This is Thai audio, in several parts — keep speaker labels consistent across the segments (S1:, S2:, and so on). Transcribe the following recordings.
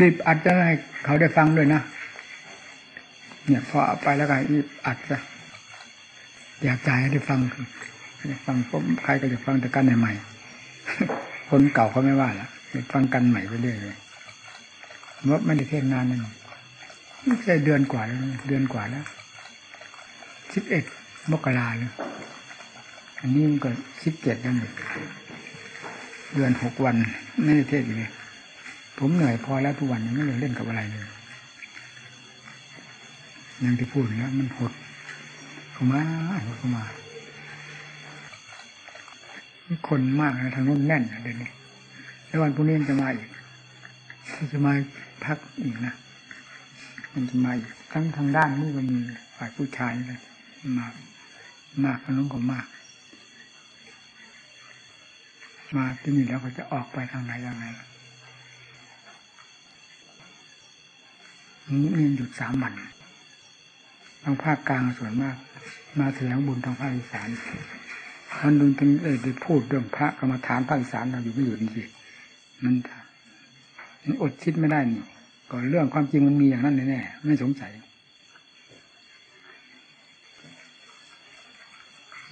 S1: รีบอัดจะให้เขาได้ฟังด้วยนะ เนี่ยพอเอาไปแล้วก็รีบอัดซะอยากจ่ายให้ได้ฟังฟังผมใครก็จะฟังแต่กันใหม่ๆคนเก่าเขาไม่ว่าละฟังกันใหม่ไปเรื่อยเลยว่าไม่ได้เทศนานนั่นไม่ใช่เดือนกว่าแล้วเดือนกว่าแล้วสิบเอ็ดมกราเลยอันนี้มันก็สิบเจ็ดแล้วนี่เดือนหกวันไม่ได้เทศเลย ผมเหนื่อยพอแล้วทุกวันยังไม่ได้เล่นกับอะไรเลยอย่างที่พูดแล้วมันหดเข้ามาหดเข้ามาคนมากนะทางนู้นแน่นเดี๋ยวนี้แล้ววันพรุ่งนี้จะมาอีกจะมาพักอีกนะมันจะมาอีกทั้งทางด้านนี้ก็มีฝ่ายผู้ชายเลยมากมากทางนู้นก็มาก มาที่นี่แล้วก็จะออกไปทางไหนยังไงนี่ มีหยุดสามวันทางภาคกลางส่วนมาก มาแสดงบุญทางภาคอีสานมันดึงถึงเออได้พูดเรื่องพระกรรมฐานภาคอีสานเราอยู่ไม่อยู่จริงๆมันมันอดคิดไม่ได้นี่ก็เรื่องความจริงมันมีอย่างนั้นแน่ๆไม่สงสัย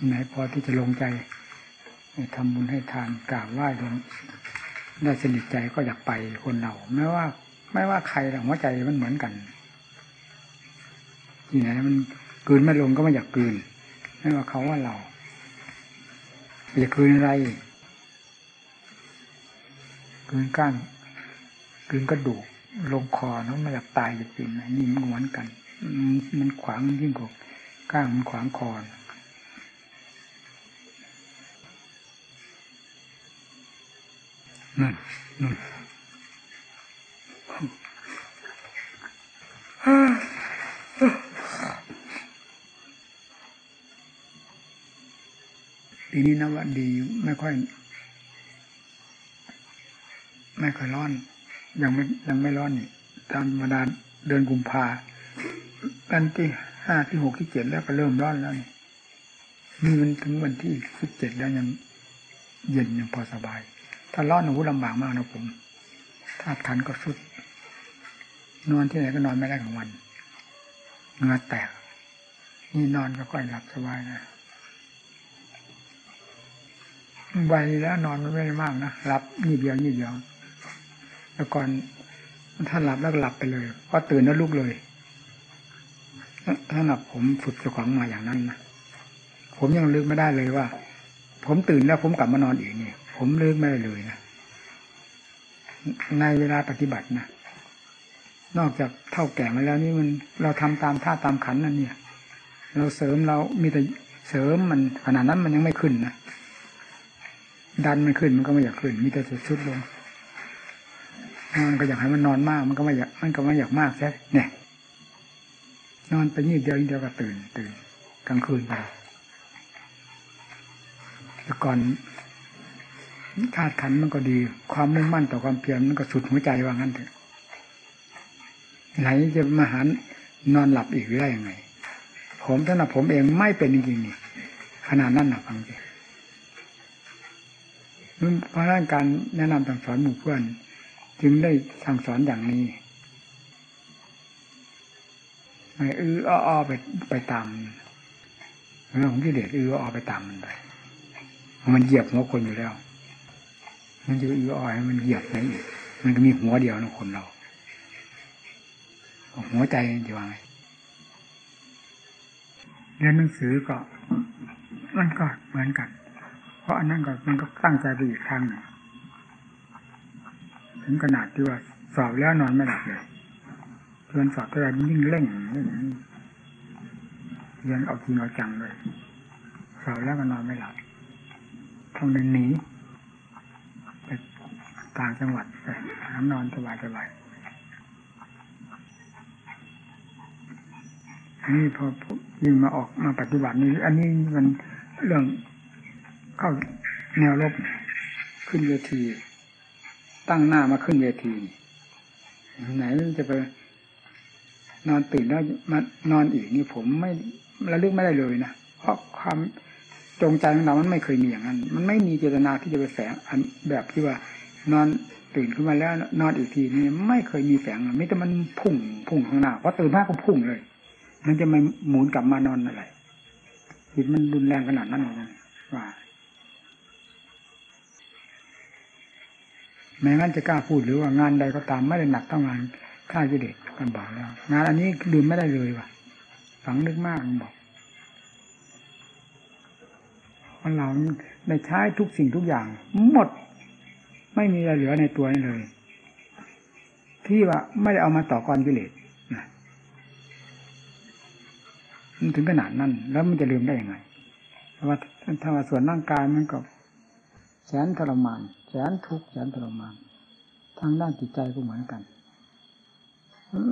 S1: ไหนพอที่จะลงใจทำบุญให้ทานกราบไหว้ดวงได้สนิทใจก็อยากไปคนเราไม่ว่า ไม่ว่าใครหรอกหัวใจมันเหมือนกันที่ไหนมันกืนไม่ลงก็ไม่อยากกืน ไม่ว่าเขาว่าเราอยากกืนอะไรกืนก้านกืนกระดูกลงคอเนาะไม่อยากตายจริงๆนี่มันเหมือนกัน มันขวางยิ่งกว่าก้างมันขวางคอนั่นนั่น ปีนี้นะว่าดีไม่ค่อย ไม่ค่อยร้อน ยังไม่ยังไม่ร้อนนี่ตามธรรมดาเดือนกุมภาวันที่ห้าที่หกที่เจ็ดแล้วก็เริ่มร้อนแล้วนี่นี่มันถึงวันที่สิบเจ็ดแล้วยังเย็นยังพอสบาย ถ้าร้อนหนูลำบากมากนะผมถ้าทันก็สุด นอนที่ไหนก็นอนไม่ได้ของวันเงื่อแตก นี่นอนก็ค่อยหลับสบายนะใบแล้วนอนมันไม่ได้มากนะหลับนี่เดียวนี่เดียวแล้วก่อนถ้าหลับแล้วก็หลับไปเลยพอตื่นแล้วลุกเลยถ้าหลับผมฝึกเจ้าของมาอย่างนั้นนะผมยังลึกไม่ได้เลยว่า ผมตื่นแล้วผมกลับมานอนอีกนี่ผมลึกไม่ได้เลยนะในเวลาปฏิบัตินะ นอกจากเท่าแก่มาแล้วนี่มันเราทำตามท่าตามขันนั่นเนี่ย เราเสริมเรามีแต่เสริมมันขนาดนั้นมันยังไม่ขึ้นนะดันมันขึ้นมันก็ไม่อยากขึ้น มีแต่จะชุดลงนอนก็อยากให้มันนอนมากมันก็ไม่อยากมันก็ไม่อยากมากใช่เนี่ย นอนไปนี่เดียวเดียวก็ตื่น ตื่นกลางคืนไปแต่ก่อนธาตุขันมันก็ดี ความมุ่งมั่นต่อความเพียรมันก็สุดหัวใจว่างั้นเถอะ ไหนจะมาหานนอนหลับอีกได้ยังไง ผมถ้าหนับผมเองไม่เป็นจริงๆขนาดนั้นหนักฟังสิเพราะนั้นการแนะนำสั่งสอนหมู่เพื่อน จึงได้สั่งสอนอย่างนี้ไม่อืออ้อไปไปตามเรื่องของกิเลสอืออ้อไปตามมันไปมันเหยียบหัวคนอยู่แล้ว มันจะอืออ้อให้มันเหยียบไหนอีกมันก็มีหัวเดียวนะคนเรา หัวใจจะว่าไงเรียนหนังสือก็มันก็เหมือนกัน เพราะอันนั้นก็มันก็ตั้งใจไปอีกทางหนึ่งถึงขนาดที่ว่าสอบแล้วนอนไม่หลับเลยเรียนสอบเท่าไรยิ่งเร่งเรียนเอาจริงเอาจังเลยสอบแล้วก็นอนไม่หลับต้องเดินหนีไปต่างจังหวัดไปหานอนสบายสบาย นี่พอยิ่งมาออกมาปฏิบัตินี่อันนี้มันเรื่องเข้าแนวรบขึ้นเวที ตั้งหน้ามาขึ้นเวทีไหนจะไปนอนตื่นแล้วมานอนอีกนี่ผมไม่ระลึกไม่ได้เลยนะเพราะความจงใจของเรา มันไม่เคยมีอย่างนั้น มันไม่มีเจตนาที่จะไปแฝงอันแบบที่ว่านอนตื่นขึ้นมาแล้ว นอนอีกทีนี่ไม่เคยมีแสงมิแต่มันพุ่งพุ่งข้างหน้าพอตื่นมากก็พุ่งเลย มันจะไม่หมุนกลับมานอนอะไรจิตมันรุนแรงขนาดนั้นเลยว่าแม้งั้นจะกล้าพูดหรือว่างานใดก็ตามไม่ได้หนักเท่างานฆ่ากิเลสกันบอกแล้ว งานอันนี้ลืมไม่ได้เลยว่ะฝังลึกมากบอกวันเราในใช้ทุกสิ่งทุกอย่าง หมด ไม่มีอะไรเหลือในตัวนี้เลย ที่ว่าไม่ได้เอามาต่อกรกิเลสนะ มันถึงขนาดนั้น แล้วมันจะลืมได้ยังไงเพราะว่าถ้าว่าส่วนร่างกายมันก็แสนทรมานแสนทุกข์แสนทรมาน ทางด้านจิตใจก็เหมือนกัน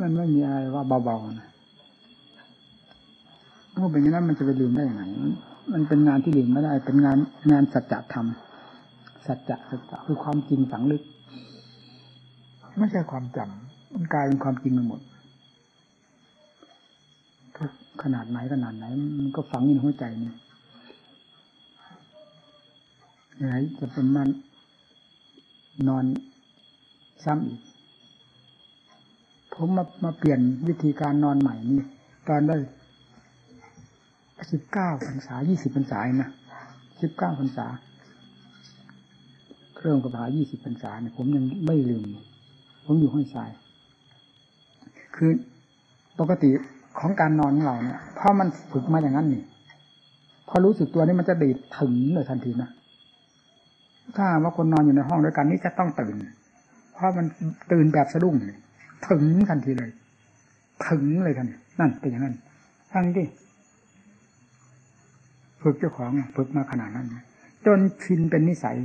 S1: มันไม่มีอะไรว่าเบาๆนะเมื่อเป็นอย่างนั้นมันจะไปลืมได้ยังไงมันเป็นงานที่ลืมไม่ได้ เป็นงานงานสัจธรรม สัจจะสัจจะคือความจริงฝังลึก ไม่ใช่ความจำมันกลายเป็นความจริงไปหมด ขนาดไหนขนาดไหน มันก็ฝังอยู่ในหัวใจนี่ไหนจะเป็นมันนอนซ้ำอีก ผมมามาเปลี่ยนวิธีการนอนใหม่นี่ ตอนได้สิบเก้าพรรษายี่สิบพรรษานะสิบเก้าพรรษาเครื่องกระพายี่สิบพรรษาเนี่ยผมยังไม่ลืม ผมอยู่ห้อยทราย คือปกติ ของการนอนของเราเนี่ยเพราะมันฝึกมาอย่างนั้นนี่พอรู้สึกตัวนี่มันจะดีดถึงเลยทันทีนะถ้าว่าคนนอนอยู่ในห้องด้วยกันนี่จะต้องตื่น เพราะมันตื่นแบบสะดุ้งถึงทันทีเลย ถึงเลยทันนั่นเป็นอย่างนั้นฟังดิฝึกเจ้าของฝึกมาขนาดนั้นจนชินเป็นนิสัย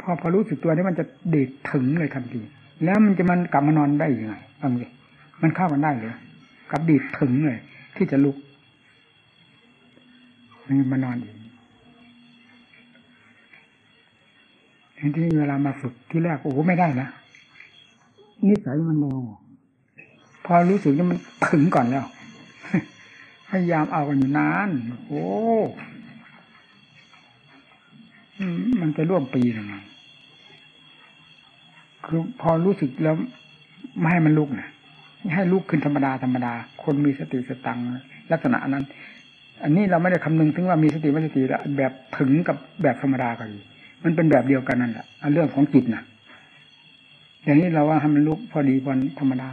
S1: พอพอรู้สึกตัวนี่มันจะดีดถึงเลยทันทีแล้วมันจะมันกลับมานอนได้ยังไงฟังดิมันเข้ากันได้เลย กับดีดถึงเลย ที่จะลุกมันมานอนอีกที่เวลามาฝึกที่แรกโอ้ไม่ได้นะนิสัยมันโมพอรู้สึกว่ามันถึงก่อนแล้วพยายามเอากันอยู่นาน โอ้ มันจะร่วมปีหรือไงคือพอรู้สึกแล้ว ไม่ให้มันลุกนะ ให้ลุกขึ้นธรรมดาธรรมดา คนมีสติสตังลักษณะนั้น อันนี้เราไม่ได้คำนึงถึงว่ามีสติไม่สติแล้วแบบถึงกับแบบธรรมดากันมันเป็นแบบเดียวกันนั่นแหละเรื่องของจิตนะอย่างนี้เราว่าให้มันลุกพอดีพอธรรมดา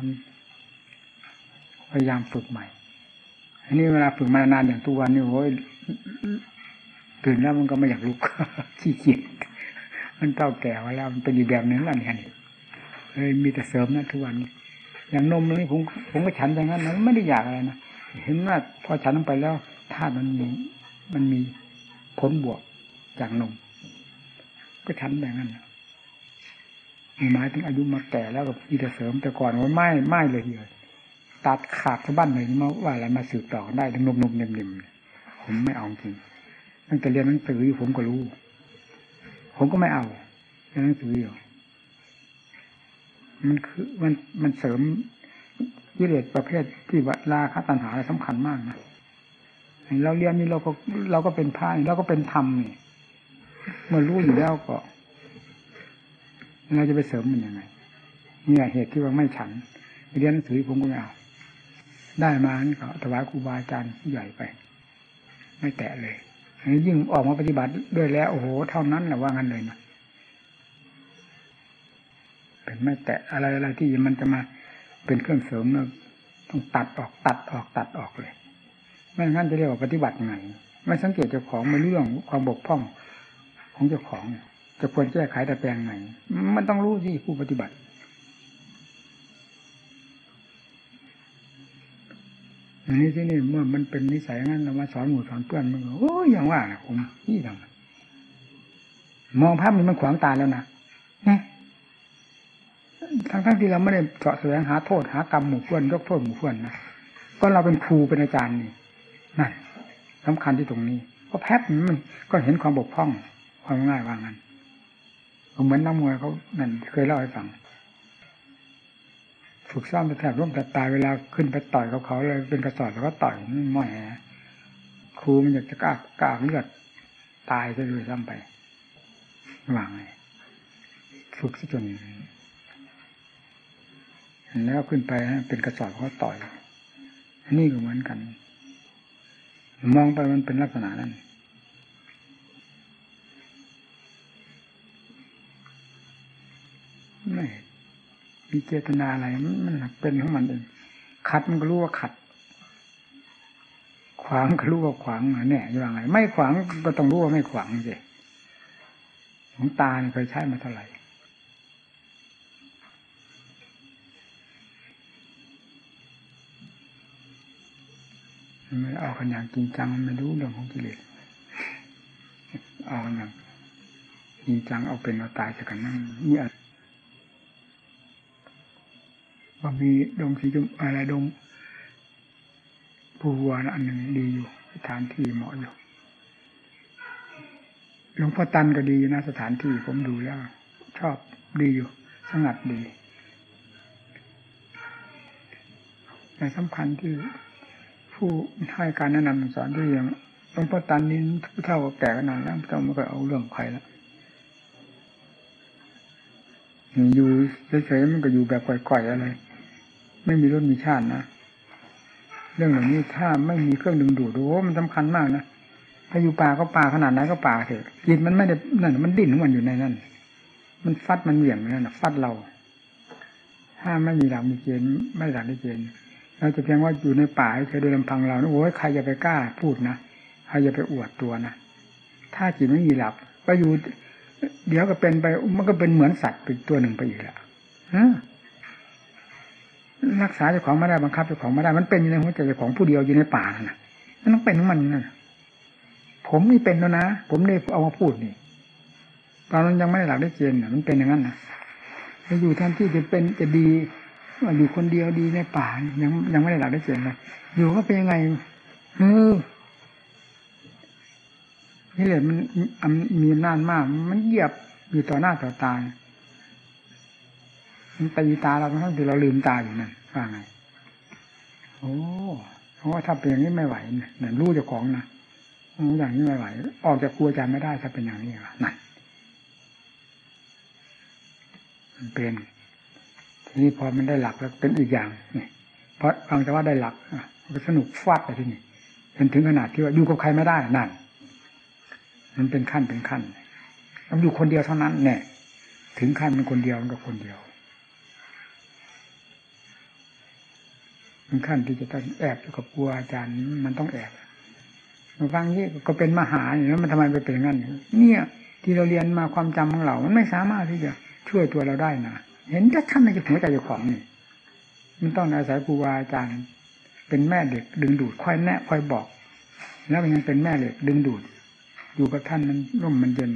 S1: พยายามฝึกใหม่ อันนี้เวลาฝึกมานานอย่างทุกวันนี่โอ้ยตื่นแล้วมันก็ไม่อยากลุกขี้เกียจมันเต้าแก่แล้วมันเป็นอีกแบบนึงแล้วนี่เลยมีแต่เสริมนะทุกวันนี้ อย่างนมนี่ผมผมก็ฉันอย่างนั้นนะไม่ได้อยากอะไรนะเห็นว่าพอฉันลงไปแล้วธาตุมันมีมันมีผลบวกจากนม ก็ฉันอย่างนั้นหมายถึงอายุมาแก่แล้วกับมีแต่เสริมแต่ก่อนว่าไม่ไม่เลยเลยตัดขาดสะบั้นเลยมาว่าอะไรมาสืบต่อได้ทั้งนมนมเนิ่มๆผมไม่เอาจริงตั้งแต่เรียนหนังสืออยู่ผมก็รู้ ผมก็ไม่เอาเรียนหนังสืออยู่ มันคือมันมันเสริมกิเลสประเภทที่ว่าราคะตัณหาสำคัญมากนะเราเรียนนี่เราก็เราก็เป็นพายเราก็เป็นธรรมนี่เมื่อรู้อยู่แล้วก็เราจะไปเสริมมันยังไงเนี่ยเหตุที่ว่าไม่ฉันเรียนหนังสือผมก็ไม่เอาได้มานี่ก็ถวายครูบาอาจารย์ใหญ่ไป ไม่แตะเลยอันนี้ยิ่งออกมาปฏิบัติด้วยแล้ว โอ้โหเท่านั้นแหละว่างั้นเลยนะ เป็นไม่แตะอะไรอะไรที่มันจะมาเป็นเครื่องเสริมเราต้องตัดออกตัดออกตัดออกเลยไม่งั้นจะเรียกว่าปฏิบัติไงไม่สังเกตเจ้าของไม่เรื่องความบกพร่องของเจ้าของ จะควรแก้ไขแต่แปลงไงมันต้องรู้สิผู้ปฏิบัติ อันนี้ที่นี่เมื่อมันเป็นนิสัยงั้นเรามาสอนหมู่สอนเพื่อนมันโอ้ยอย่างว่าผมนี่ทำมองภาพนี้มันขวางตาแล้วนะ ทั้งทั้งที่เราไม่ได้เจาะแสวงหาโทษหากรรมหมู่เพื่อนยกโทษหมู่เพื่อนนะก็เราเป็นครูเป็นอาจารย์นี่นั่นสำคัญที่ตรงนี้ก็แพบมันก็เห็นความบกพร่องความง่ายว่างั้นเหมือนนักมวยเขานั่นเคยเล่าให้ฟังฝึกซ้อมไปแทบร่วมแต่ตายเวลาขึ้นไปต่อยกับเขาเลยเป็นกระสอบแล้วก็ต่อยไม่แหครูมันอยากจะกล้ากล้าเลือดตายจะด้วยซ้ำไปวางไงฝึกซะจน แล้วขึ้นไปเป็นกระสอบเขาต่อย นี่ก็เหมือนกัน มองไปมันเป็นลักษณะนั้นไม่มีเจตนาอะไรมันเป็นของมันเองขัดมันก็รู้ว่าขัด ขวางก็รู้ว่าขวางเนี่ยอยังไงไม่ขวางก็ต้องรู้ว่าไม่ขวางสิของตาเนี่ยเคยใช้มาเท่าไหร่ ไม่เอากันอย่างจริงจังมันไม่รู้เรื่องของกิเลสเอากันอย่างจริงจังเอาเป็นเอาตายจะกันนั่งนี่อะไรว่ามีดงสีจมอะไรดงภูวัวนะอันหนึ่งดีอยู่สถานที่เหมาะอยู่หลวงพ่อตันก็ดีนะสถานที่ผมดูแล้ว ชอบดีอยู่ สงัดดีแต่สำคัญที่ ผู้ให้การแนะนำสอนด้วยอย่างหลวงพ่อตันนี้ผู้เท่าแก่ขนาดแล้วเจ้าไม่เคยเอาเรื่องใครล้วอยู่เฉยๆมันก็อยู่แบบก่อยๆอะไร ไม่มีรสมีชาตินะเรื่องเหล่านี้ถ้าไม่มีเครื่องดึงดูดโอ้มันสำคัญมากนะถ้าอยู่ป่าก็ป่าขนาดไหนก็ป่าเถอะจิตมันไม่ได้นั่นมันดิ้นของมันอยู่ในนั่นมันฟัดมันเหวี่ยงนั่นนะฟัดเรา ถ้าไม่มีหลักมีเกณฑ์ไม่หลักมีเกณฑ์ เราจะเพียงว่าอยู่ในป่าเฉยโดยลำพังเราโอ้ยใครจะไปกล้าพูดนะใครจะไปอวดตัวนะถ้าจิตไม่มีหลักก็อยู่ เดี๋ยวก็เป็นไป มันก็เป็นเหมือนสัตว์เป็นตัวหนึ่งไปอีกแล้วรักษาเจ้าของไม่ได้บังคับเจ้าของไม่ได้ มันเป็นอยู่ในหัวใจเจ้าของผู้เดียวอยู่ในป่าน่ะมันต้องเป็นของมันนะผมนี่เป็นแล้วนะผมได้เอามาพูดนี่ตอนนั้นยังไม่ได้หลักได้เกณฑ์มันเป็นอย่างนั้นนะจะอยู่ท่านที่จะเป็นจะดี อยู่คนเดียวดีในป่ายังยังไม่ได้หลักได้เกณฑ์เลยอยู่ก็เป็นยังไงเออนี่เลยมันมีอำนาจมาก มันเหยียบอยู่ต่อหน้าต่อตามันตีตาเราทั้งที่เราลืมตาอยู่นั่นว่าไงโอ้เพราะว่าถ้าเป็นอย่างนี้ไม่ไหวเนี่ยรู้เจ้าของนะอย่างนี้ไม่ไหว ออกจากครัวจไม่ได้ถ้าเป็นอย่างนี้นั่นมันเป็น ทีนี้พอมันได้หลักแล้วเป็นอีกอย่างนี่เพราะฟังแต่ว่าได้หลักมันสนุกฟาดไปที่นี่เป็นถึงขนาดที่ว่าอยู่กับใครไม่ได้นั่นมันเป็นขั้นเป็นขั้นต้องอยู่คนเดียวเท่านั้น เนี่ย ถึงขั้นเป็นคนเดียวกับคนเดียวมันขั้นที่จะต้องแอบอยู่กับครูอาจารย์มันต้องแอบมาฟังนี่ก็เป็นมหาอย่างนั้นมันทำไมไปเป็นอย่างนั้นเนี่ย ที่เราเรียนมาความจำของเรา มันไม่สามารถที่จะช่วยตัวเราได้นะ เห็นชัดๆในหัวใจเจ้าของนี่มันต้องอาศัยครูบาอาจารย์เป็นแม่เด็ก ดึงดูดค่อยแนะค่อยบอก แล้วมันยังเป็นแม่เด็กดึงดูด อยู่กับท่านมันร่มมันเย็น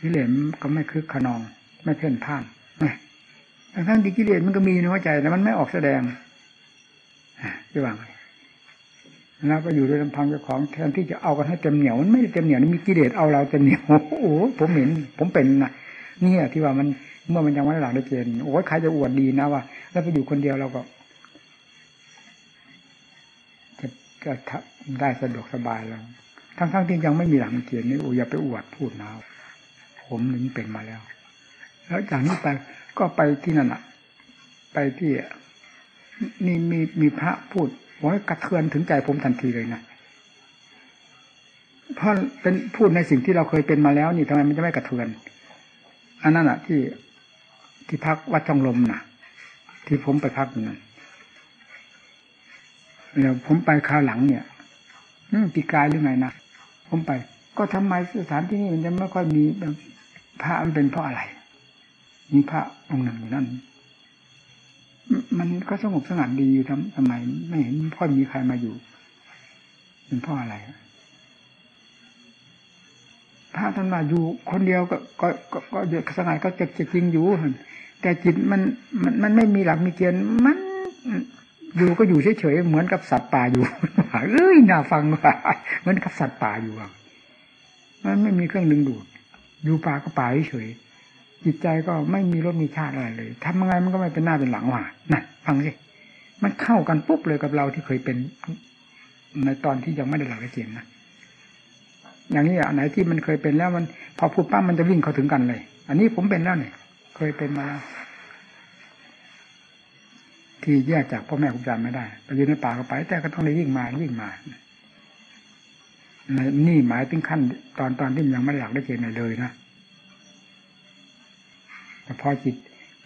S1: กิเลสก็ไม่คึกขนอง ไม่เพ่นพ่านทั้งที่กิเลสมันก็มีในหัวใจแต่มันไม่ออกแสดงจะวางแล้วก็อยู่ด้วยลำพังเจ้าของแทนที่จะเอากันให้เต็มเหนียวมันไม่ได้เต็มเหนียวมีกิเลสเอาเราเต็มเหนียวโอ้โหผมเห็นผมเป็นนะนี่ที่ว่ามัน เมื่อมันยังไม่ได้หลักได้เกณฑ์โอ้ยใครจะอวดดีนะว่าแล้วไปอยู่คนเดียวเราก็จะก็ได้สะดวกสบายแล้วทั้งๆที่ยังไม่มีหลักเกณฑ์นี่โอ้ยอย่าไปอวดพูดนะผมนี่เป็นมาแล้ว แล้วจากนี้ไปก็ไปที่นั่นอะไปที่นี่มีมีพระพูดว่ากระเทือนถึงใจผมทันทีเลยนะเพราะเป็นพูดในสิ่งที่เราเคยเป็นมาแล้ว นี่ทำไมมันจะไม่กระเทือน อันนั้นอะ ที่ ที่พักวัดช่องลมน่ะ ที่ผมไปพักนั่นแล้วผมไปคราวหลังเนี่ยปีกายหรือไงนะผมไป ก็ทำไมสถานที่นี้มันจะไม่ค่อยมีพระมันเป็นเพราะอะไร มีพระองค์หนึ่งอยู่นั่นมันก็สงบสงัดดีอยู่ทำทำไมไม่เห็นพ่อมีใครมาอยู่เป็นพ่ออะไร พระท่านมาอยู่คนเดียวก็ก็ก็ก็สงัดก็จะจริงอยู่แต่จิตมันมันมันไม่มีหลักมีเกณฑ์มันอยู่ก็อยู่เฉยๆเหมือนกับสัตว์ป่าอยู่เอ้ยน่าฟังว่าเหมือนกับสัตว์ป่าอยู่มันไม่มีเครื่องดึงดูดอยู่ป่าก็ป่าเฉยจิตใจก็ไม่มีรสมีชาติอะไรเลยทำยังไงมันก็ไม่เป็นหน้าเป็นหลังว่านั่นฟังสิมันเข้ากันปุ๊บเลยกับเราที่เคยเป็น ในตอนที่ยังไม่ได้หลักเกณฑ์นะ อย่างนี้อันไหนที่มันเคยเป็นแล้วมัน พอพูดปั้มมันจะวิ่งเข้าถึงกันเลย อันนี้ผมเป็นแล้วเนี่ยเคยเป็นมาแล้วที่แยกจากพ่อแม่ครูอาจารย์ไม่ได้ไปอยู่ในป่าก็ไป แต่ก็ต้องได้ยิ่งมายิ่งมานี่หมายถึงขั้น ตอนตอนที่ยังไม่หลักได้เจนเลยนะแต่พอจิต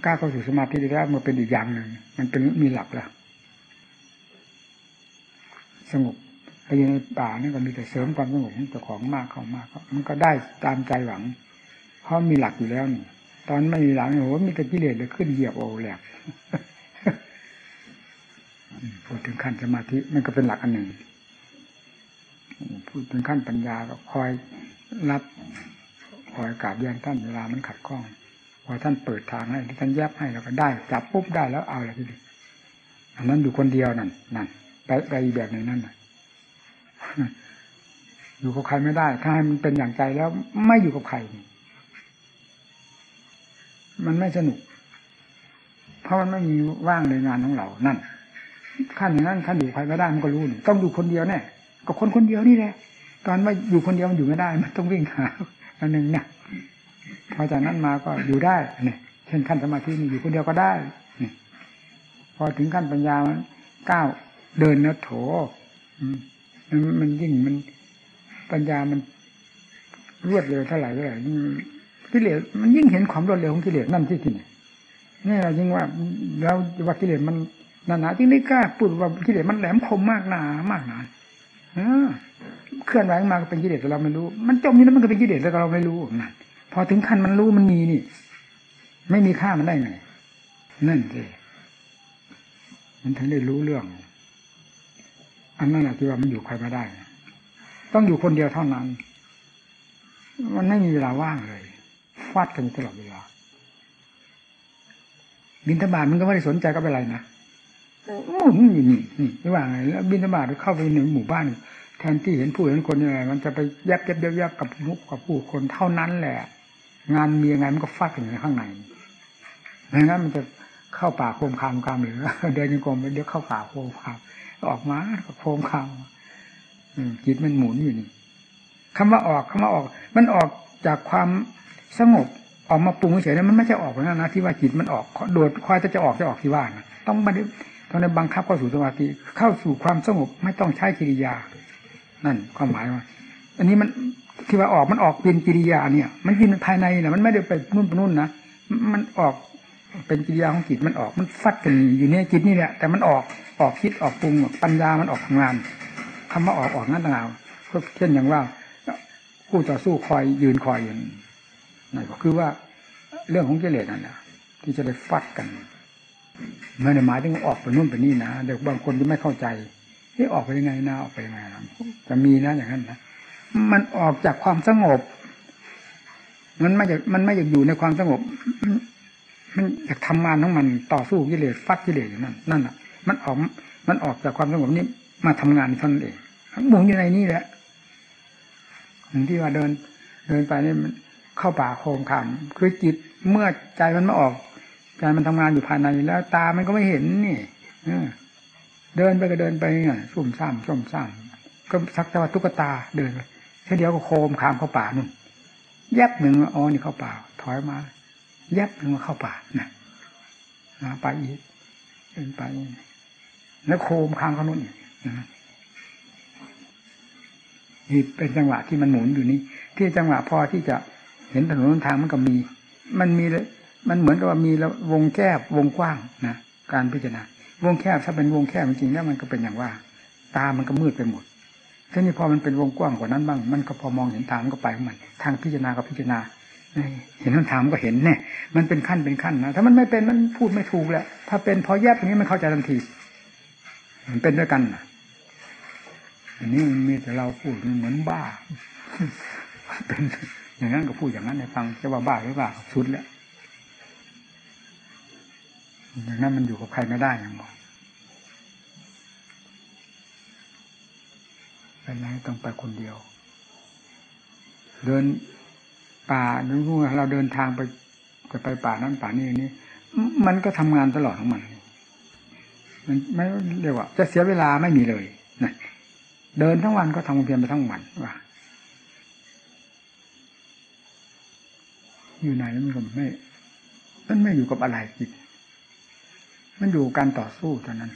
S1: กล้าเข้าสู่สมาธิได้มันเป็นอีกอย่างหนึ่งมันเป็นมีหลักแล้วสงบ ไปอยู่ในป่านี่ก็มีแต่เสริมความสงบของเจ้าของมากเข้ามากมันก็ได้ตามใจหวัง เพราะมีหลักอยู่แล้วนี่ตอนไม่มีหลักโอ้โหมีแต่กิเลสเลยขึ้นเหยียบโอแหลกพูดถึงขั้นสมาธิมันก็เป็นหลักอันหนึ่งพูดถึงขั้นปัญญาก็คอยรับคอยกราบเรียนท่านเวลามันขัดข้องพอท่านเปิดทางให้ท่านแยบให้เราก็ได้จับปุ๊บได้แล้วเอาเลยทีเดียวอันนั้นอยู่คนเดียวนั่นนั่นไปไปอีกแบบหนึ่งนั่น อยู่กับใครไม่ได้ ถ้าให้มันเป็นอย่างใจแล้ว ไม่อยู่กับใคร มันไม่สนุก เพราะมันไม่มีว่างในงานของเรา นั่น ขั้นอย่างนั้นขั้นอยู่ใครไม่ได้มันก็รู้ต้องอยู่คนเดียวแน่ก็คนคนเดียวนี่แหละ ตอนว่าอยู่คนเดียวมันอยู่ไม่ได้ มันต้องวิ่งหาอันหนึ่งเนี่ยพอจากนั้นมาก็อยู่ได้เนี่ยเช่นขั้นสมาธินี่อยู่คนเดียวก็ได้เนี่ยพอถึงขั้นปัญญามันก้าวเดินนะโถ มันมันยิ่งมันปัญญามันรวดเร็วเท่าไหร่เท่าไหร่กิเลสมันยิ่งเห็นความรวดเร็วของกิเลสนั่นที่จริงนี่เรายิ่งว่าเราว่ากิเลสมันหนาๆจริงไม่กล้าพูดว่ากิเลสมันแหลมคมมากหนามากหนาเคลื่อนไหวมาก็เป็นกิเลสแต่เราไม่รู้ มันจมอยู่นั้นมันก็เป็นกิเลสแต่เราไม่รู้นั่นพอถึงขั้นมันรู้มันมีนี่ ไม่มีค่ามันได้ไงนั่นสิมันถึงได้รู้เรื่อง อันนั้นแหละที่ว่ามันอยู่ใครไม่ได้ ต้องอยู่คนเดียวเท่านั้น มันไม่มีเวลาว่างเลยฟาดกันตลอดเวลาบินทบาทมันก็ไม่ได้สนใจก็เป็นไรนะหมุนอยู่นี่นี่ไม่ว่าไงแล้วบินทบาทเข้าไปในหมู่บ้าน แทนที่เห็นผู้เห็นคนยังไงมันจะไปแยบแยบแยบกับมุกกับผู้คนเท่านั้นแหละ งานมียังไงมันก็ฟาดกันอยู่ข้างในไม่งั้นมันจะเข้าป่าโคมคามคามหรือเดินยังกรมเดี๋ยวเข้าป่าโคมคาม ออกมาโคมคามจิตมันหมุนอยู่นี่คำว่าออกคำว่าออก มันออกจากความสงบออกมาปรุงเฉยๆมันไม่ใช่ออกนะนะที่ว่าจิตมันออกโดดคอยจะออกจะออกที่ว่านะต้องมาต้องในบังคับเข้าสู่สมาธิเข้าสู่ความสงบไม่ต้องใช้กิริยา นั่นความหมายว่าอันนี้มันที่ว่าออกมันออกเป็นกิริยาเนี่ย มันยินภายในนะมันไม่ได้ไปนู่นไปนู่นนะมันออก เป็นกิริยาของจิตมันออกมันฟัดกันอยู่เนี่ยจิตนี่แหละแต่มันออกออกคิดออกปรุงปัญญามันออกทำงานคำว่าออกออกนั่นต่างหากก็เช่นอย่างว่าคู่ต่อสู้คอยยืนคอยอยู่นั่นก็คือว่าเรื่องของกิเลสนั่นแหละที่จะได้ฟัดกันไม่ได้หมายถึงออกไปนู่นไปนี่นะเด็กบางคนที่ไม่เข้าใจที่ออกไปยังไงนะออกไปยังไงนะจะมีนะอย่างนั้นนะมันออกจากความสงบ มันไม่อยากมันไม่อยากอยู่ในความสงบ มันอยากทำงานของมันต่อสู้กิเลสฟัดกิเลสอย่างนั้นนั่นอะ มันออกมันออกจากความสงบนี้มาทำงานเท่านั้นเองหมุนอยู่ในนี้แหละที่ว่าเดิน เดินไปนี่มันเข้าป่าโคมคำคือจิตเมื่อใจมันไม่ออกใจมันทำงานอยู่ภายในแล้ว ตามันก็ไม่เห็นนี่เดินไปก็เดินไปเนี่ยสุ่มซ่ามสุ่มซ่ามก็สักแต่ว่าตุ๊กตาเดินไปแค่เดียวก็โคมคามเข้าป่านู่นแยบหนึ่งอ๋อนี่เข้าป่า ถอยมา แยบหนึ่งมาเข้าป่านะนะไปอีกเดินไปแล้วโคมคามเขานู่นนี่เป็นจังหวะที่มันหมุนอยู่นี่ที่จังหวะพอที่จะเห็นถนนทางมันก็มี มันมีมันเหมือนกับว่ามีแล้วงแคบวงกว้างนะการพิจารณาวงแคบถ้าเป็นวงแคบจริงๆแล้วมันก็เป็นอย่างว่า ตามันก็มืดไปหมดทีนี้พอมันเป็นวงกว้างกว่านั้นบ้าง มันก็พอมองเห็นทางมันก็ไปของมัน ทางพิจารณาก็พิจารณา เห็นทางมันก็เห็นแน่มันเป็นขั้นเป็นขั้นนะถ้ามันไม่เป็นมันพูดไม่ถูกแหละถ้าเป็นพอแยบตรงนี้มันเข้าใจทันที มันเป็นด้วยกันอันนี้มันมีแต่เราพูดเหมือนบ้า เป็นอย่างนั้นก็พูดอย่างนั้นในฟังจะว่าบ้าหรือเปล่าสุดแล้วอย่างนั้นมันอยู่กับใครไม่ได้อย่างบอกไปไหนต้องไปคนเดียว เดิน ป่านึกว่าเราเดินทางไปจะไปป่านั้นป่านี้นี้ มันก็ทำงานตลอดของมัน มันไม่เรียกว่า จะเสียเวลาไม่มีเลยนะเดินทั้งวันก็ทำเพียรไปทั้งวันว่าอยู่ไหนมันก็ไม่มันไม่อยู่กับอะไรจิต มันอยู่การต่อสู้เท่านั้น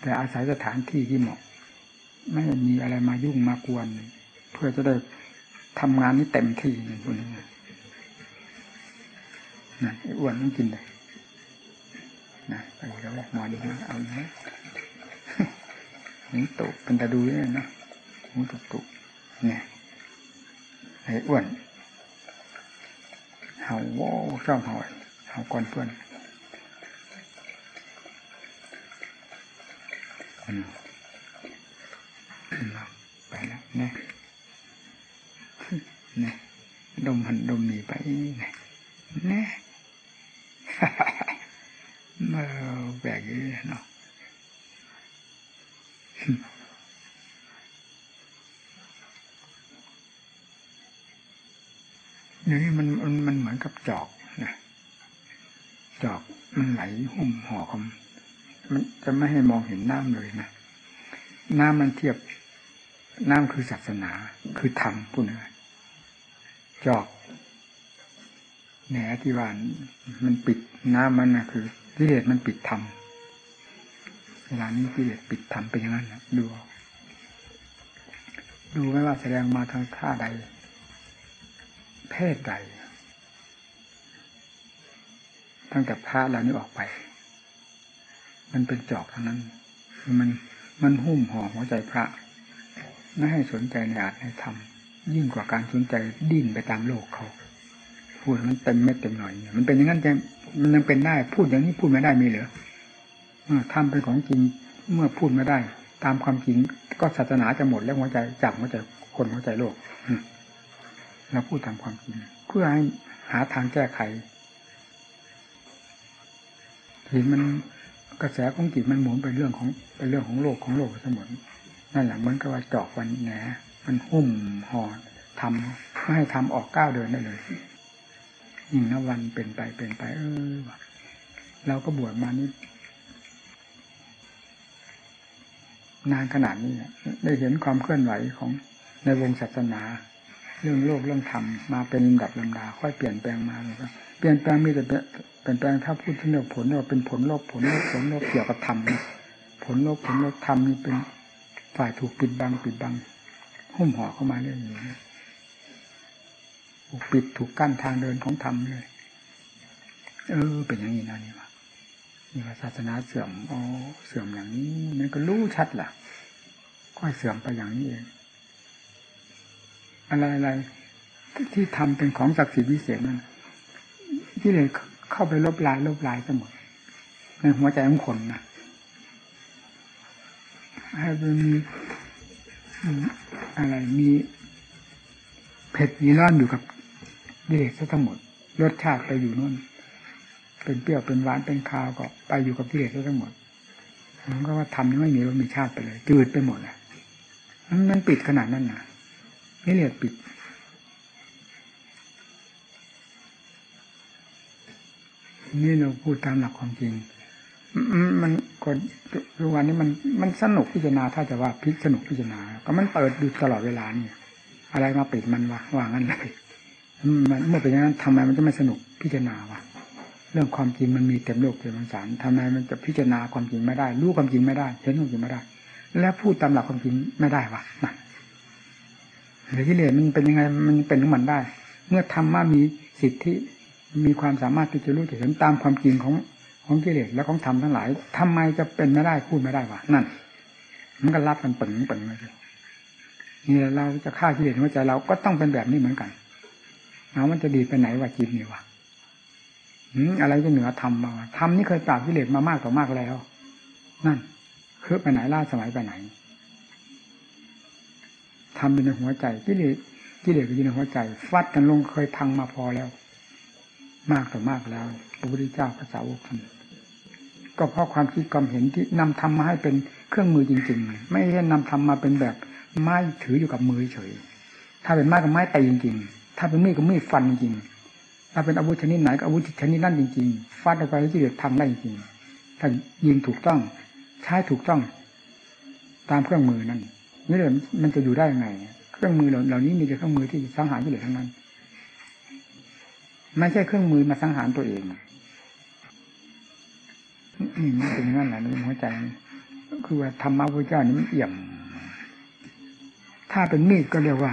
S1: แต่อาศัยสถานที่ที่เหมาะ ไม่มีอะไรมายุ่งมากวนเเพื่อจะได้ทำงานนี้เต็มที่นี่คนนี้นั่นไอ้อ้วนต้องกินเลยนะไปแล้วแหละนอดีนะเอาเนี้ยหิงตุเป็นตาดูเนี่ยนะหิงตุตุเนี่ยไอ้อ้วนเห่าโว้ชอบเห่าเห่าก่อนเพื่อนอืมไปแล้วเนี่ยเนี่ยดมหันดมหนีไปเนี่ยเนี่ย มาแบกอย่างนี้เนาะอย่างนี้มันมันมันเหมือนกับจอกนะจอกมันไหลหุ้มห่อคำมัน จะไม่ให้มองเห็นน้ำเลยนะ น้ำมันเทียบ น้ำคือศาสนา คือธรรมพูดง่ายจอกแหนที่ว่ามันปิดน้ำมันนะคือกิเลสมันปิดธรรมเวลานี้กิเลสปิดธรรมเป็นอย่างนั้นนะดู ดูไม่ว่าแสดงมาทางท่าใด เพศใดตั้งแต่พระแล้วนี่ออกไป มันเป็นจอกทั้งนั้น มันมันหุ้มห่อหัวใจพระไม่ให้สนใจในอาจในธรรมยิ่งกว่าการสนใจดิ้นไปตามโลกเขาพูดมันเต็มเม็ดเต็มหน่อยเนี่ยมันเป็นอย่างนั้นแต่มันยังเป็นได้พูดอย่างนี้พูดไม่ได้มีเหรอทำเป็นของจริงเมื่อพูดไม่ได้ ตามความจริงก็ศาสนาจะหมดแล้วหัวใจจับหัวใจคนหัวใจโลกเราพูดตามความจริงเพื่อให้หาทางแก้ไขจิตมัน กระแสของจิตมันหมุนไปเรื่องของเป็นเรื่องของโลกของโลกเสมอนั่นแหละเหมือนกับว่าจอกวันแหนมันหุ้มห่อทำไม่ให้ทำออกก้าวเดินได้เลยยิ่งนวันเป็นไปเป็นไป เออเราก็บวชมานี่นานขนาดนี้ได้เห็นความเคลื่อนไหวของในวงศาสนา เรื่องโลกเรื่องธรรมมาเป็นลำดับลำดา ค่อยเปลี่ยนแปลงมาเลยครับเปลี่ยนแปลงมีแต่ เปลี่ยนแปลงถ้าพูดถึงเรื่องผลว่าเป็นผลลบผลลบผลลบเกี่ยวกับธรรมผลลบผลลบธรรมนี่เป็นฝ่ายถูกปิดบังปิดบังหุ้มห่อเข้ามาเรื่องนี้ถูกปิดถูกกั้นทางเดินของธรรมเลย เออ เป็นอย่างนี้นะนี่วะนี่ว่าศาสนาเสื่อมอ๋อเสื่อมอย่างนี้มันก็รู้ชัดล่ะค่อยเสื่อมไปอย่างนี้เองอะไรอะไรที่ทำเป็นของศักดิ์สิทธิ์วิเศษนั่นที่เลย เข้าไปลบลายลบลายเสมอในหัวใจของคนนะให้มันมีอะไรมีเผ็ดมีร้อนอยู่กับกิเลสทั้งหมดรสชาติไปอยู่นู่นเป็นเปรี้ยวเป็นหวานเป็นคาวก็ไปอยู่กับกิเลสทั้งหมดมันก็ว่าทำไม่มีรสมีชาติไปเลยจืดไปหมดอะมันปิดขนาดนั้นนะกิเลสปิด นี่เราพูดตามหลักความจริง มันก็ทุกวันนี้มันมันสนุกพิจารณาถ้าจะว่าพิสนุกพิจารณา ก็มันเปิดดูตลอดเวลานี่อะไรมาปิดมันวะว่างั้นเลยมันเมื่อเป็นอย่างนั้นทำไมมันจะไม่สนุกพิจารณาวะเรื่องความจริงมันมีเต็มโลกเต็มสารทำไมมันจะพิจารณาความจริงไม่ได้ รู้ความจริงไม่ได้เห็นความจริงไม่ได้ และพูดตามหลักความจริงไม่ได้วะนะหรือที่เหลือมันเป็นยังไงมันเป็นของมันได้ เมื่อธรรมะมีสิทธิ มีความสามารถที่จะรู้จะเห็นตามความจริงของของกิเลสและของธรรมทั้งหลายทำไมจะเป็นไม่ได้พูดไม่ได้วะนั่น มันก็รับกันเปิ่งเปิ่งเลยนี่เราจะฆ่ากิเลสหัวใจเราก็ต้องเป็นแบบนี้เหมือนกันเอามันจะดีไปไหนวะจิตนี่วะอะไรจะเหนือธรรมมาธรรมนี่เคยปราบกิเลสมามากต่อมากแล้ว นั่นคือไปไหนล่าสมัยไปไหนทำอยู่ในหัวใจกิเลสกิเลสอยู่ในหัวใจ ฟัดกันลงเคยพังมาพอแล้ว มากต่อมากแล้วพระพุทธเจ้าพระสาวกท่านก็เพราะความคิดความเห็นที่นำธรรมมาให้เป็นเครื่องมือจริง ๆ ไม่ใช่นำธรรมมาเป็นแบบไม้ถืออยู่กับมือเฉย ถ้าเป็นไม้กับไม้ตีจริง ๆ ถ้าเป็นมีดกับมีดฟันจริงๆถ้าเป็นอาวุธชนิดไหนก็อาวุธชนิดนั้นจริง ๆฟาดออกไปที่เดือดทำได้จริงถ้ายิงถูกต้อง ใช้ถูกต้อง ตามเครื่องมือนั่นนี่เลยมันจะอยู่ได้ยังไง เครื่องมือเหล่านี้มีแต่เครื่องมือที่สังหารที่เหลือทั้งนั้น ไม่ใช่เครื่องมือมาสังหารตัวเองนี่มันเป็นงั้นแหละในหัวใจ คือว่าธรรมะพระเจ้านี่มันเอี่ยม ถ้าเป็นมีดก็เรียกว่า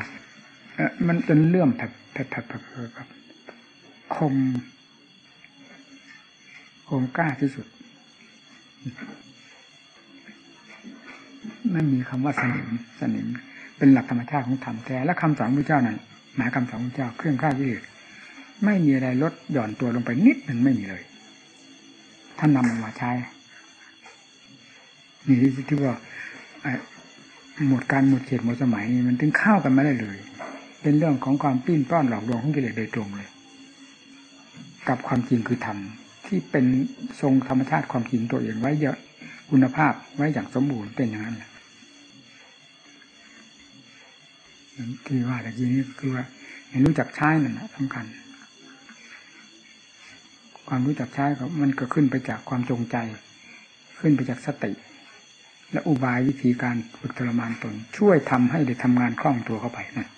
S1: เอมันจนเลื่อมแผลแผลแผลแผลแผลคมคมกล้าที่สุด ไม่มีคำว่าสนิมสนิม เป็นหลักธรรมชาติของธรรมแท้และคำสอนพระเจ้านั้นหมายคำสอนพระเจ้าเครื่องฆ่าที่ ไม่มีอะไรลดหย่อนตัวลงไปนิดหนึ่งไม่มีเลยท่านนำมันมาใช้นี่ที่ที่ว่าหมดการหมดเขตหมดสมัยนี่มันถึงเข้ากันไม่ได้เลย เป็นเรื่องของความปิ้นป้อนหลอกลวงของกิเลสโดยตรงเลย กับความจริงคือธรรมที่เป็นทรงธรรมชาติความจริงตัวเองไว้เยอะคุณภาพไว้อย่างสมบูรณ์เป็นอย่างนั้นแหละที่ว่าแต่ทีนี้คือว่าเห็นรู้จักใช้นั่นแหละสำคัญ ความรู้จักใช้ก็มันก็ขึ้นไปจากความจงใจ ขึ้นไปจากสติ และอุบายวิธีการฝึกทรมานตน ช่วยทำให้ได้ทำงานคล่องตัวเข้าไปนั่น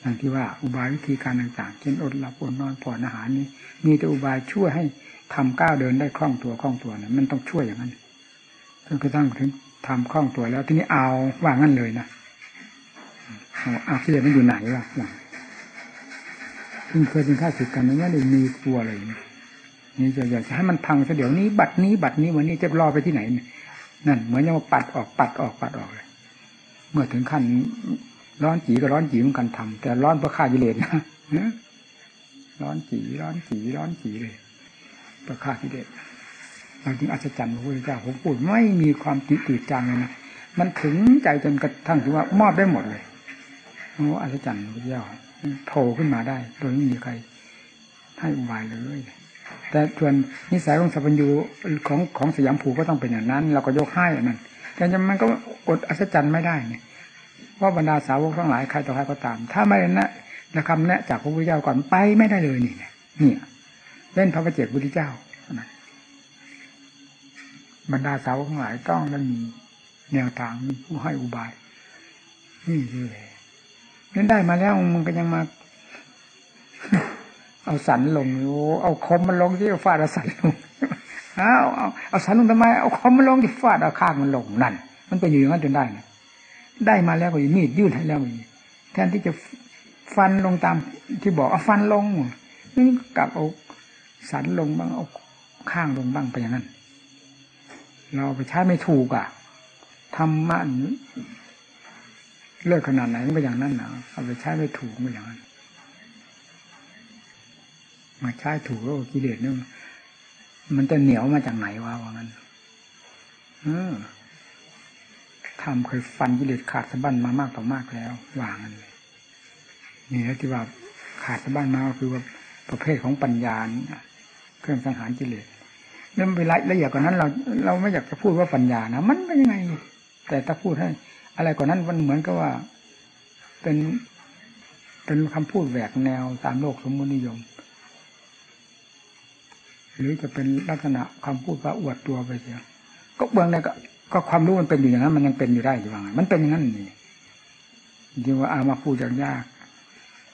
S1: อย่างที่ว่าอุบายวิธีการต่างๆ เช่นอดหลับอดนอนผ่อนอาหารนี้ มีแต่อุบายช่วยให้ทำก้าวเดินได้คล่องตัวคล่องตัวนะมันต้องช่วยอย่างนั้นจนกระทั่งถึงทำคล่องตัวแล้วทีนี้เอาว่างั้นเลยนะเอาคิเลสมันอยู่ไหนล่ะซึ่งเคยเป็นข้าศึกกันนั้นไม่ได้มีตัวอะไร นี่จะอยากจะให้มันพังซะเดี๋ยวนี้บัดนี้บัดนี้วันนี้จะรอไปที่ไหนนั่นเหมือนจะมาปัดออกปัดออกปัดออกเลย เมื่อถึงขั้นร้อนจีก็ร้อนจีเหมือนกันทำแต่ร้อนเพราะข้ากิเลสนะร้อนจีร้อนจีร้อนจีเลยเพราะข้ากิเลสเราจึงอัศจรรย์พระพุทธเจ้าผมพูดไม่มีความติดตืดจางเลยนะมันถึงใจจนกระทั่งถึงว่ามอบได้หมดเลยโอ้อัศจรรย์พระเจ้าโผล่ขึ้นมาได้ โดยไม่มีใครให้อุบายเลย แต่ส่วนนิสัยของสัพพัญญูของของสยามผูก็ต้องเป็นอย่างนั้น เราก็ยกให้อันนั้นแต่มันก็อดอัศจรรย์ไม่ได้เนี่ยว่าบรรดาสาวกทั้งหลายใครต่อใครก็ตาม ถ้าไม่นะนะคำแนะจากพระพุทธเจ้าก่อนไปไม่ได้เลยนี่เนี่ยเล่นพระประเจกพุทธเจ้าบรรดาสาวกทั้งหลายต้องนั้นมีแนวทางมีผู้ให้อุบายนี่เลยนั้นได้มาแล้วมันก็ยังมา เอาสันลงโอ้เอาคมมันลงที่ฟาดเอาสันลงเอาเอาเอาสันลงทำไม เอาคมมันลงที่ฟาดเอาข้างมันลงนั่น มันเป็นอยู่อย่างนั้นจนได้นะได้มาแล้วก็มีดยื่นให้แล้วแทนที่จะฟันลงตามที่บอกเอาฟันลงนี่กลับเอาสันลงบ้างเอาข้างลงบ้างไปอย่างนั้น เราไปใช้ไม่ถูกอะทำมันเลิกขนาดไหนมันก็อย่างนั้นนะเอาไปใช้ไม่ถูกมันอย่างนั้น มาใช้ถูกแล้วกิเลสเนี่ยมันจะเหนียวมาจากไหนวะว่างั้นเออทำเคยฟันกิเลสขาดสะบั้นมามากต่อมากแล้ววางกันเลยนี่แล้วที่ว่าขาดสะบั้นมาก็คือว่าประเภทของปัญญาเครื่องสังหารกิเลสเรื่องไปละเอียดกว่านั้นเราเราไม่อยากจะพูดว่าปัญญานะมันเป็นยังไง แต่ถ้าพูดให้ อะไรกว่านั้นมันเหมือนกับว่า เป็นเป็นคำพูดแหวกแนวตามโลกสมมตินิยม หรือจะเป็นลักษณะคำพูดว่าอวดตัวไปเสียก็เบื้องในก็ก็ความรู้มันเป็นอยู่อย่างนั้น มันยังเป็นอยู่ได้อยู่ว่าไงมันเป็นอย่างนั้นนี่จริงว่าเอามาพูดอย่างยาก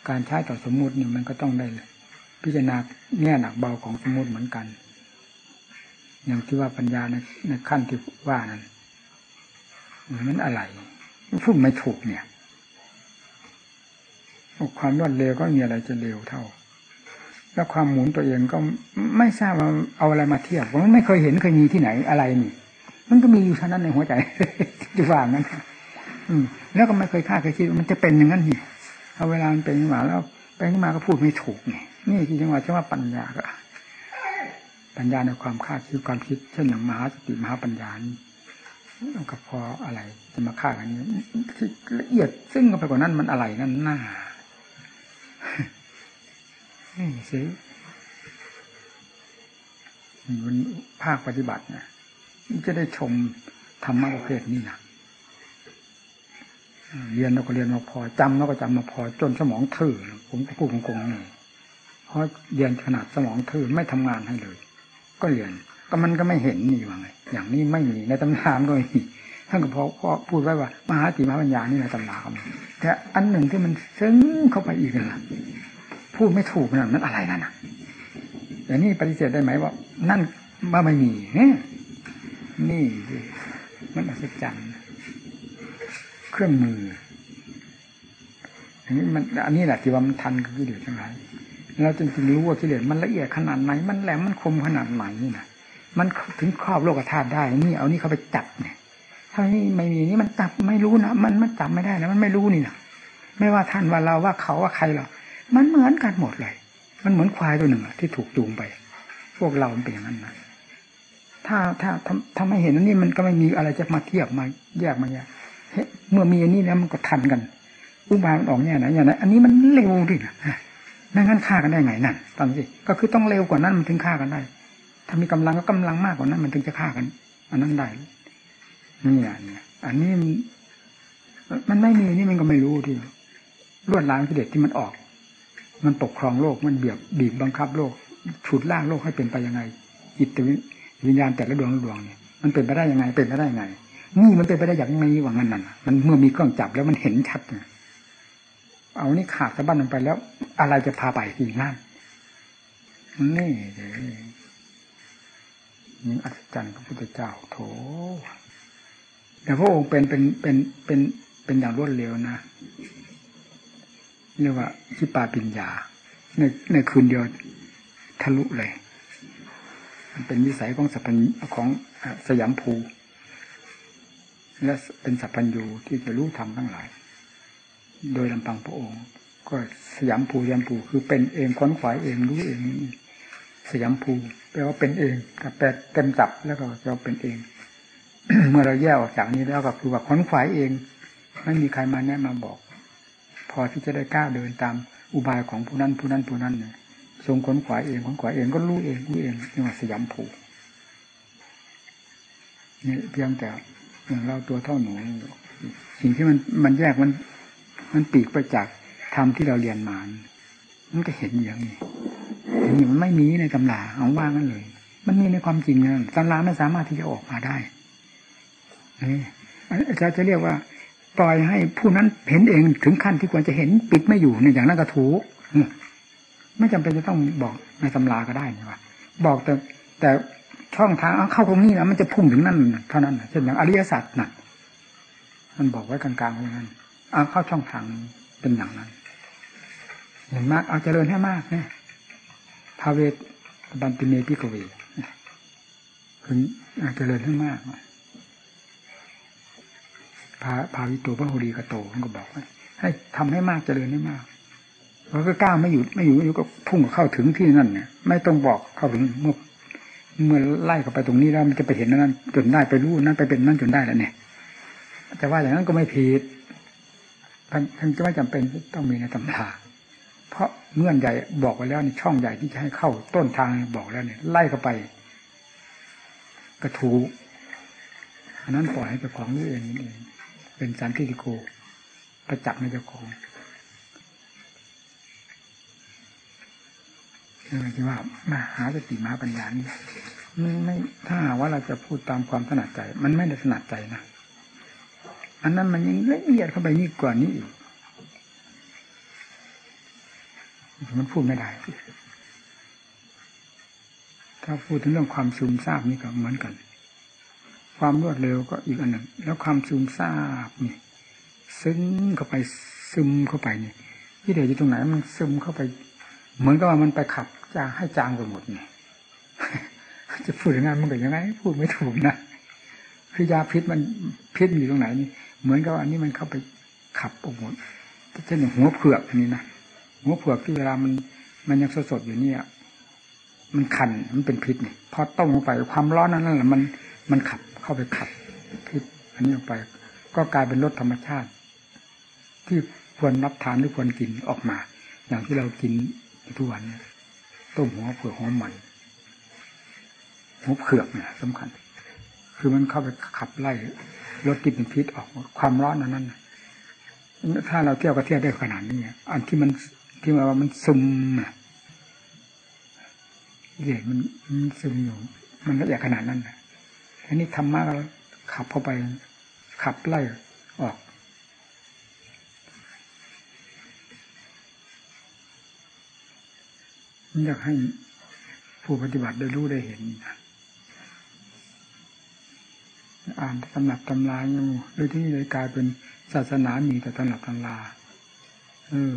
S1: การใช้ต่อสมมุติเนี่ยมันก็ต้องได้พิจารณาแง่หนักเบาของสมมุติเหมือนกัน อย่างที่ว่าปัญญาในในขั้นที่ว่านั้นมันอะไรพูดไม่ถูกเนี่ยความรวดเร็วก็มีอะไรจะเร็วเท่า แล้วความหมุนตัวเองก็ไม่ทราบว่าเอาอะไรมาเทียบผมไม่เคยเห็นเคยมีที่ไหนอะไรนี่ มันก็มีอยู่เท่านั้นในหัวใจจะว่างั้นอืม แล้วก็ไม่เคยคาดเคยคิดมันจะเป็นอย่างนั้นนี่เอาเวลามันเป็นขึ้นมาแล้วเป็นขึ้นมาก็พูดไม่ถูกนี่นี่จังหวะที่ว่าปัญญาก็ปัญญาในความคาดคิดความคิดเช่นอย่างมหาสติมหาปัญญานี่ก็พออะไรจะมาฆ่ากันนี้ละเอียดซึ่งก็ไปกว่านั้นมันอะไรนั่นหน้า นี่สิมันภาคปฏิบัตินะจะได้ชมธรรมะประเภทนี้นะเรียนเราก็เรียนมาพอจำเราก็จำมาพอจนสมองทื่อผมก็พูดงงๆนี่เพราะเรียนขนาดสมองทื่อไม่ทำงานให้เลย ก็เรียน ก็มันก็ไม่เห็นนี่ว่าไงอย่างนี้ไม่มีในตำนานก็ไม่มีท่านก็พอพอพูดไว้ว่ามหาติมหาปัญญานี่ในตำนานแต่อันหนึ่งที่มันซึ้งเข้าไปอีกนะ พูดไม่ถูกนะนั่นอะไรนั่นนะแต่นี่ปฏิเสธได้ไหมว่า นั่นว่าไม่มีเนี่ยนี่สิมันอัศจรรย์เครื่องมืออันนี้มันอันนี้แหละที่ว่ามันทันกับกิเลสทั้งหลายเราจริงรู้ว่ากิเลสมันละเอียดขนาดไหน มันแหลมมันคมขนาดไหนนี่นะมันถึงครอบโลกธาตุได้ นี่ เอานี่เขาไปจับเนี่ยถ้านี่ไม่มีนี่มันจับไม่รู้นะมันมันจับไม่ได้นะมันไม่รู้นี่นะไม่ว่าท่านว่าเราว่าเขาว่าใครหรอก มันเหมือนกันหมดเลย มันเหมือนควายตัวหนึ่งอะที่ถูกจูงไป พวกเราเป็นอย่างนั้นนะถ้าถ้าถ้าไม่เห็นอันนี้มันก็ไม่มีอะไรจะมาเทียบมาแยกมาแยกเมื่อมีอันนี้แล้วมันก็ทันกันอุบายมันออกแง่ไหนอย่างไรอันนี้มันเร็วดินะงั้นฆ่ากันได้ไงนั่นตอนสิก็คือต้องเร็วกว่านั้นมันถึงฆ่ากันได้ ถ้ามีกำลังก็กำลังมากกว่านั้น มันถึงจะฆ่ากัน อันนั้นได้นี่อันนี้อันนี้มันไม่มีนี่มันก็ไม่รู้ที่ลวดลายกิเลสที่มันออก มันปกครองโลกมันเบียบบีบบังคับโลกฉุดล่างโลกให้เป็นไปยังไงจิตวิญญาณแต่ละดวงละดวงเนี่ยมันเป็นไปได้ยังไงเป็นไปได้ยังไงนี่มันเป็นไปได้อย่างไงว่างั้นน่ะมันเมื่อมีเครื่องจับแล้วมันเห็นชัดเอานี่ขาดสะบั้นลงไปแล้ว อะไรจะพาไปอีกนั่นนี่นี่อัศจรรย์พระพุทธเจ้าโถแต่พระองค์เป็นเป็นเป็นเป็นเป็นอย่างรวดเร็วนะ เรียกว่าชิปาปิญญาในในคืนเดียวทะลุเลย มันเป็นวิสัยของสัพพัญของสยามภู และเป็นสัพพัญญูที่จะรู้ธรรมทั้งหลาย โดยลำพังพระองค์ ก็สยามภูสยามภูคือเป็นเองค้นขวายเองรู้เองสยามภูแปลว่าเป็นเองกับแปลเต็มจับแล้วก็เราเป็นเอง เมื่อเราแยกออกจากนี้แล้วก็คือว่าค้นขวายเอง ไม่มีใครมาแนะมาบอก พอที่จะได้ก้าวเดินตามอุบายของผู้นั้นผู้นั้นผู้นั้นเนี่ยทรงค้นขวายเองค้นขวายเองก็รู้เองรู้เองนี่ว่าสยามภูนี่เพียงแต่อย่างเราตัวเท่าหนูสิ่งที่มันมันแยกมัน มันปีกไปจากธรรมที่เราเรียนมา มันก็เห็นอย่างนี้เห็นอย่างนี้มันไม่มีในตำราเอาว่างันเลย มันมีในความจริงนะตำราไม่สามารถที่จะออกมาได้นี่อาจารย์จะเรียกว่า ปล่อยให้ผู้นั้นเห็นเองถึงขั้นที่ควรจะเห็นปิดไม่อยู่ในอย่างนั้นก็ถูกไม่จำเป็นจะต้องบอกในตำราก็ได้นี่ว่าบอกแต่แต่ช่องทางเอาเข้าตรงนี้นะมันจะพุ่งถึงนั่นเท่านั้นเช่นอย่างอริยสัจน่ะ มันบอกไว้กลางๆไว้นั้นเอาเข้าช่องทางเป็นอย่างนั้นเห็นมากเอาเจริญให้มากเนี่ยพาเวทบันติเมพิกเวคือเจริญให้มาก พาพาวิโตพระโหรีกโตมันก็บอกว่าให้ทำให้มากเจริญให้มากเราก็ก้าวไม่หยุดไม่อยู่ไม่อยู่ก็พุ่งเข้าถึงที่นั่นเนี่ยไม่ต้องบอกเข้าถึงเมื่อเมื่อไล่เข้าไปตรงนี้แล้วมันจะไปเห็นนั้นจนได้ไปรู้นั้นไปเป็นนั่นจนได้แล้วเนี่ยแต่ว่าอย่างนั้นก็ไม่ผิดท่านจะไม่จำเป็นต้องมีในตำราเพราะเงื่อนใหญ่บอกไว้แล้วในช่องใหญ่ที่จะให้เข้าต้นทางบอกแล้วเนี่ย ไล่เข้าไป กระถูอันนั้นปล่อยให้เจ้าของรู้เองนี่เอง เป็นสันติโกประจักษ์ในเจ้าของที่ว่ามหาสติมหาปัญญานี่มันไม่ถ้าว่าเราจะพูดตามความถนัดใจ มันไม่ได้ถนัดใจนะอันนั้นมันยังละเอียดเข้าไปนี่กว่านี้อีกมันพูดไม่ได้ถ้าพูดถึงเรื่องความซึมซาบนี่ก็เหมือนกัน ความรวดเร็วก็อีกอันหนึ่ง แล้วความซึมซาบนี่ซึ้งเข้าไปซึมเข้าไปนี่ที่เดียวอยู่ตรงไหนมันซึมเข้าไป เหมือนกับว่ามันไปขับจางให้จางไปหมดเนี่ยจะพูดยังไงมันก็ยังไง พูดไม่ถูกนะคือยาพิษมันพิษอยู่ตรงไหนนี่ เหมือนกับอันนี้มันเข้าไปขับออกหมดเช่นหัวเผือกอันี่นะหัวเผือกที่เวลามันมันยังสดๆอยู่เนี่ย มันคันมันเป็นพิษนี่พอต้มลงไปความร้อนนั้นแหละมัน มันขับเข้าไปขับพิษอันนี้ออกไป ก็กลายเป็นรสธรรมชาติ ที่ควรรับทานหรือควรกินออกมา อย่างที่เรากินทุกวันเนี่ยต้มหัวเผือกหัวมันหัวเผือกเนี่ยสำคัญ คือมันเข้าไปขับไล่รถที่เป็นพิษออกความร้อนนั้นถ้าเราเที่ยวก็เที่ยวได้ขนาดนี้อันที่มันที่มาว่ามันซึมอะเด็กมันมันซึมอยู่มันละเอียดขนาดนั้นนะ อันนี้ธรรมะเราขับเข้าไป ขับไล่ออกอยากให้ผู้ปฏิบัติได้รู้ได้เห็นนะอ่านตำหนักตำราอยู่โดยที่นี่เลยกลายเป็นศาสนามีแต่ตำหนักตำราเออ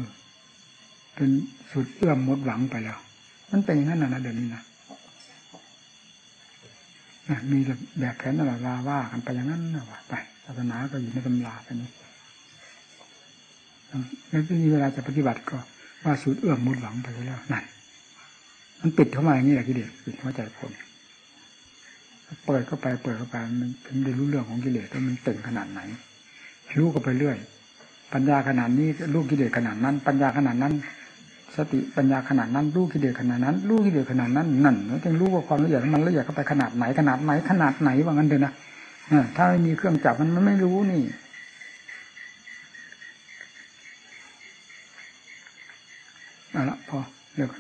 S1: เป็นสุดเอื้อมหมดหวังไปแล้ว มันเป็นอย่างนั้นนะเดี๋ยวนี้นะ มีแบบแผนตลอดลาว่ากันไปอย่างนั้นนะว่าไปศาสนาก็อยู่ในตำราไปนี้แล้วที่นี้เวลาจะปฏิบัติก็ว่าสุดเอื้อมหมดหวังไปแล้วนั่นมันปิดเข้ามาอย่างนี้แหละกิเลสปิดหัวใจคนเปิดเข้าไปเปิดเข้าไปมันถึงได้รู้เรื่องของกิเลสว่ามันเต่งขนาดไหนรู้ก็ไปเรื่อย ปัญญาขนาดนี้รู้กิเลสขนาดนั้น ปัญญาขนาดนั้น สติปัญญาขนาดนั้นรู้กิเลสขนาดนั้นรู้กิเลสขนาดนั้นนั่นแล้วจึงรู้ว่าความละเอียดมันละเอียดเข้าไปขนาดไหนขนาดไหนขนาดไหนว่างั้นเถอะนะถ้าไม่มีเครื่องจับมันมันไม่รู้นี่เอาละพอเลิก